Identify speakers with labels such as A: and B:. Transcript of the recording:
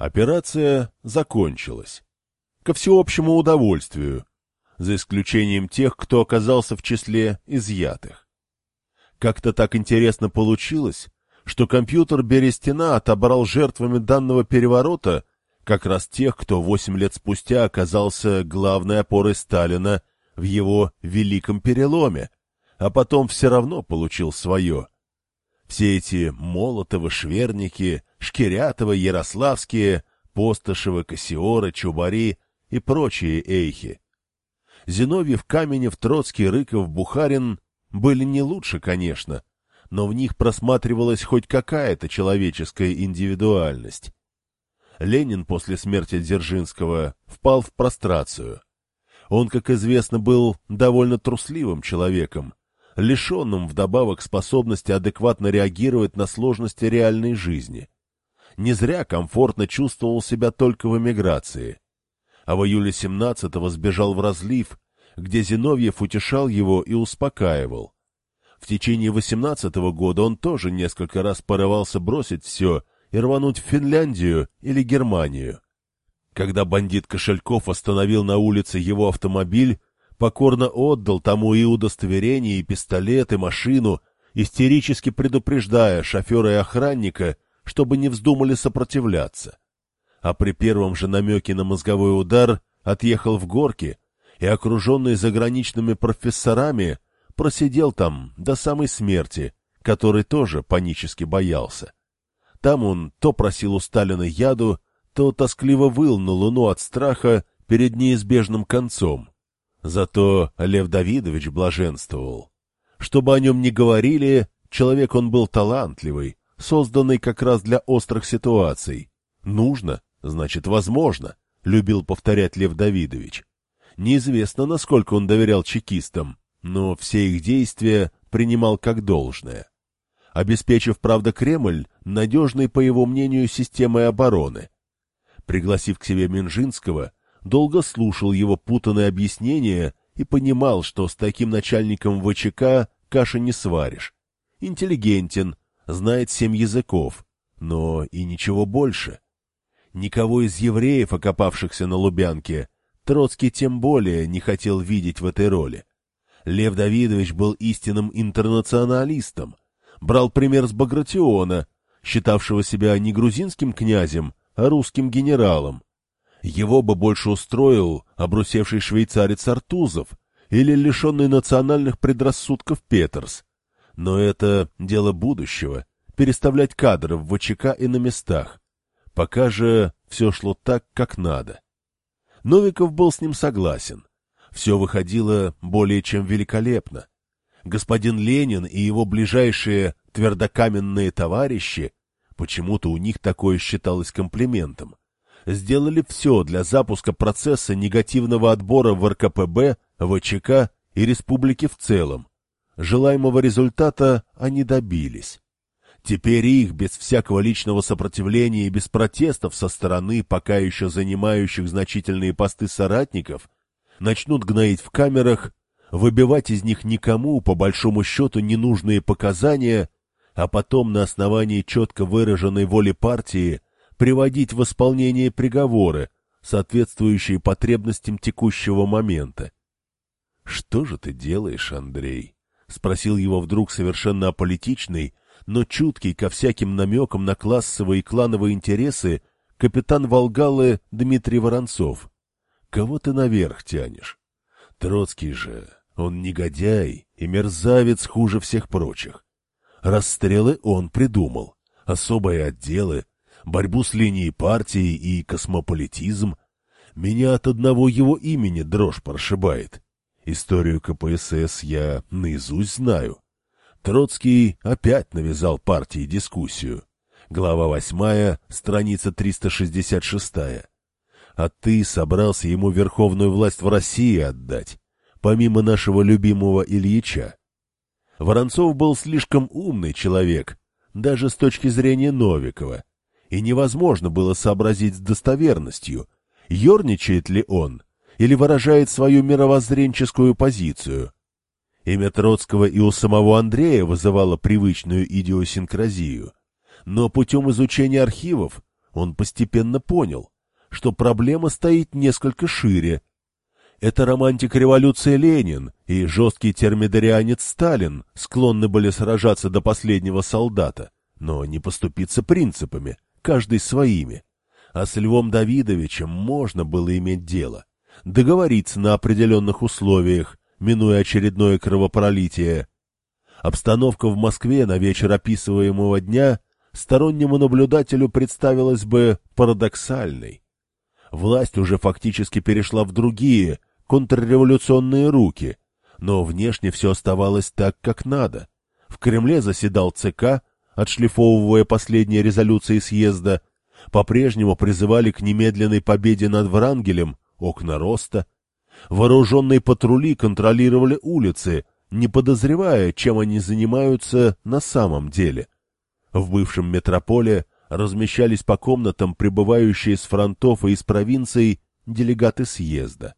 A: Операция закончилась. Ко всеобщему удовольствию, за исключением тех, кто оказался в числе изъятых. Как-то так интересно получилось, что компьютер Берестина отобрал жертвами данного переворота как раз тех, кто восемь лет спустя оказался главной опорой Сталина в его великом переломе, а потом все равно получил свое. Все эти Молотовы, Шверники, Шкирятовы, Ярославские, Постышевы, Кассиоры, Чубари и прочие эйхи. Зиновьев, Каменев, Троцкий, Рыков, Бухарин были не лучше, конечно, но в них просматривалась хоть какая-то человеческая индивидуальность. Ленин после смерти Дзержинского впал в прострацию. Он, как известно, был довольно трусливым человеком, лишенным вдобавок способности адекватно реагировать на сложности реальной жизни. Не зря комфортно чувствовал себя только в эмиграции. А в июле 17-го сбежал в разлив, где Зиновьев утешал его и успокаивал. В течение 18-го года он тоже несколько раз порывался бросить все и рвануть в Финляндию или Германию. Когда бандит Кошельков остановил на улице его автомобиль, покорно отдал тому и удостоверение, и пистолет, и машину, истерически предупреждая шофера и охранника, чтобы не вздумали сопротивляться. А при первом же намеке на мозговой удар отъехал в горки и, окруженный заграничными профессорами, просидел там до самой смерти, который тоже панически боялся. Там он то просил у Сталина яду, то тоскливо выл на луну от страха перед неизбежным концом. Зато Лев Давидович блаженствовал. Чтобы о нем не говорили, человек он был талантливый, созданный как раз для острых ситуаций. Нужно, значит, возможно, любил повторять Лев Давидович. Неизвестно, насколько он доверял чекистам, но все их действия принимал как должное. Обеспечив, правда, Кремль надежной, по его мнению, системой обороны. Пригласив к себе Минжинского, долго слушал его путанные объяснения и понимал, что с таким начальником ВЧК каши не сваришь. Интеллигентен, знает семь языков, но и ничего больше. Никого из евреев, окопавшихся на Лубянке, Троцкий тем более не хотел видеть в этой роли. Лев Давидович был истинным интернационалистом, брал пример с Багратиона, считавшего себя не грузинским князем, а русским генералом. Его бы больше устроил обрусевший швейцарец Артузов или лишенный национальных предрассудков Петерс. Но это дело будущего — переставлять кадры в ВЧК и на местах. Пока же все шло так, как надо. Новиков был с ним согласен. Все выходило более чем великолепно. Господин Ленин и его ближайшие твердокаменные товарищи, почему-то у них такое считалось комплиментом, сделали все для запуска процесса негативного отбора в РКПБ, ВЧК и республике в целом. Желаемого результата они добились. Теперь их, без всякого личного сопротивления и без протестов со стороны пока еще занимающих значительные посты соратников, начнут гноить в камерах, выбивать из них никому, по большому счету, ненужные показания, а потом на основании четко выраженной воли партии приводить в исполнение приговоры, соответствующие потребностям текущего момента. — Что же ты делаешь, Андрей? — спросил его вдруг совершенно аполитичный, но чуткий ко всяким намекам на классовые и клановые интересы капитан Волгалы Дмитрий Воронцов. Кого ты наверх тянешь? Троцкий же, он негодяй и мерзавец хуже всех прочих. Расстрелы он придумал, особые отделы, борьбу с линией партии и космополитизм. Меня от одного его имени дрожь прошибает. Историю КПСС я наизусть знаю. Троцкий опять навязал партии дискуссию. Глава восьмая, страница 366. А ты собрался ему верховную власть в России отдать, помимо нашего любимого Ильича. Воронцов был слишком умный человек, даже с точки зрения Новикова, и невозможно было сообразить с достоверностью, ерничает ли он или выражает свою мировоззренческую позицию. Имя Троцкого и у самого Андрея вызывало привычную идиосинкразию, но путем изучения архивов он постепенно понял, что проблема стоит несколько шире. Это романтик революции Ленин и жесткий термидорианец Сталин склонны были сражаться до последнего солдата, но не поступиться принципами, каждый своими. А с Львом Давидовичем можно было иметь дело, договориться на определенных условиях, минуя очередное кровопролитие. Обстановка в Москве на вечер описываемого дня стороннему наблюдателю представилась бы парадоксальной. Власть уже фактически перешла в другие, контрреволюционные руки, но внешне все оставалось так, как надо. В Кремле заседал ЦК, отшлифовывая последние резолюции съезда, по-прежнему призывали к немедленной победе над Врангелем, окна роста. Вооруженные патрули контролировали улицы, не подозревая, чем они занимаются на самом деле. В бывшем метрополе размещались по комнатам прибывающие с фронтов и из провинций делегаты съезда.